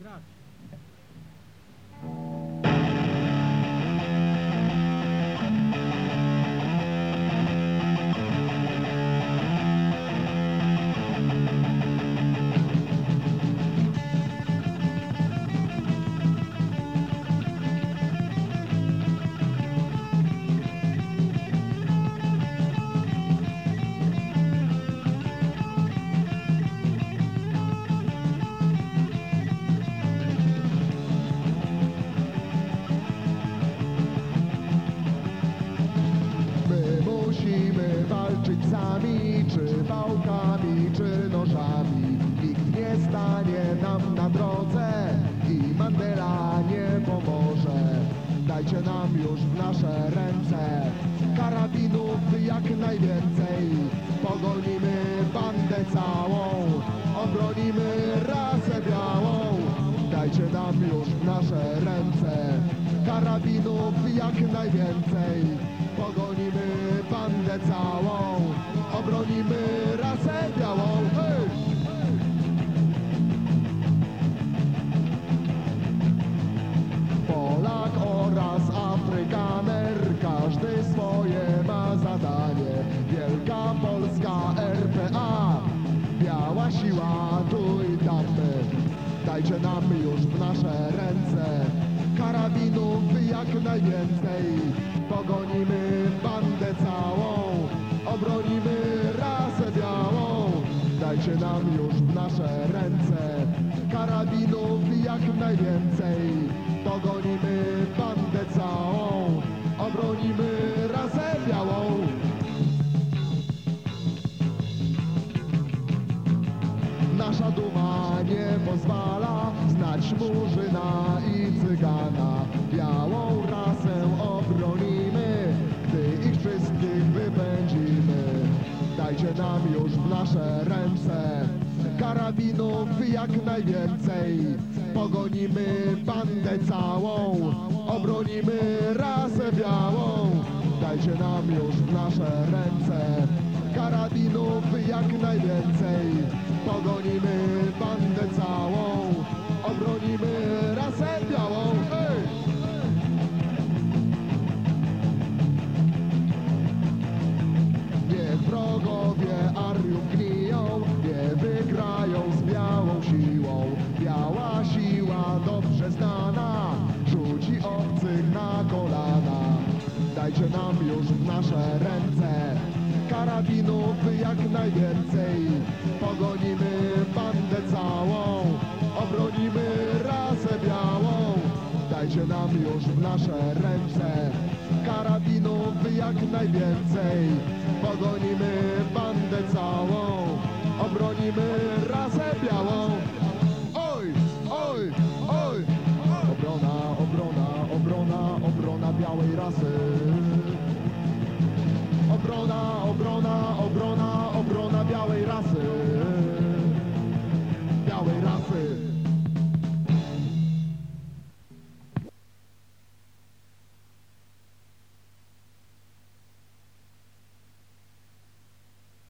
Grazie. Czy pałkami, czy nożami. Nikt nie stanie nam na drodze i Mandela nie pomoże. Dajcie nam już w nasze ręce karabinów jak najwięcej. Pogonimy bandę całą, obronimy rasę białą. Dajcie nam już w nasze ręce karabinów jak najwięcej. Pogonimy bandę całą, obronimy rasę białą. Polak oraz Afrykaner, każdy swoje ma zadanie. Wielka Polska RPA, biała siła tu i tam. Dajcie nam już w nasze ręce karabinów jak najwięcej. Pogonimy Dajcie nam już w nasze ręce karabinów jak najwięcej. Pogonimy bandę całą, obronimy rasę białą. Nasza duma nie pozwala znać murzyna i cygana. Nam już w nasze ręce karabinów jak najwięcej. Pogonimy bandę całą, obronimy rasę białą. Dajcie nam już w nasze ręce karabinów jak najwięcej. Pogonimy bandę całą, Gniją, nie wygrają z białą siłą. Biała siła dobrze znana, rzuci obcych na kolana. Dajcie nam już w nasze ręce karabinów jak najwięcej. Pogonimy bandę całą, obronimy rasę białą. Dajcie nam już w nasze ręce karabinów jak najwięcej. Pogonimy bandę całą, obronimy rasę białą. Oj, oj, oj! Obrona, obrona, obrona, obrona białej rasy. Obrona, obrona, obrona, obrona białej rasy.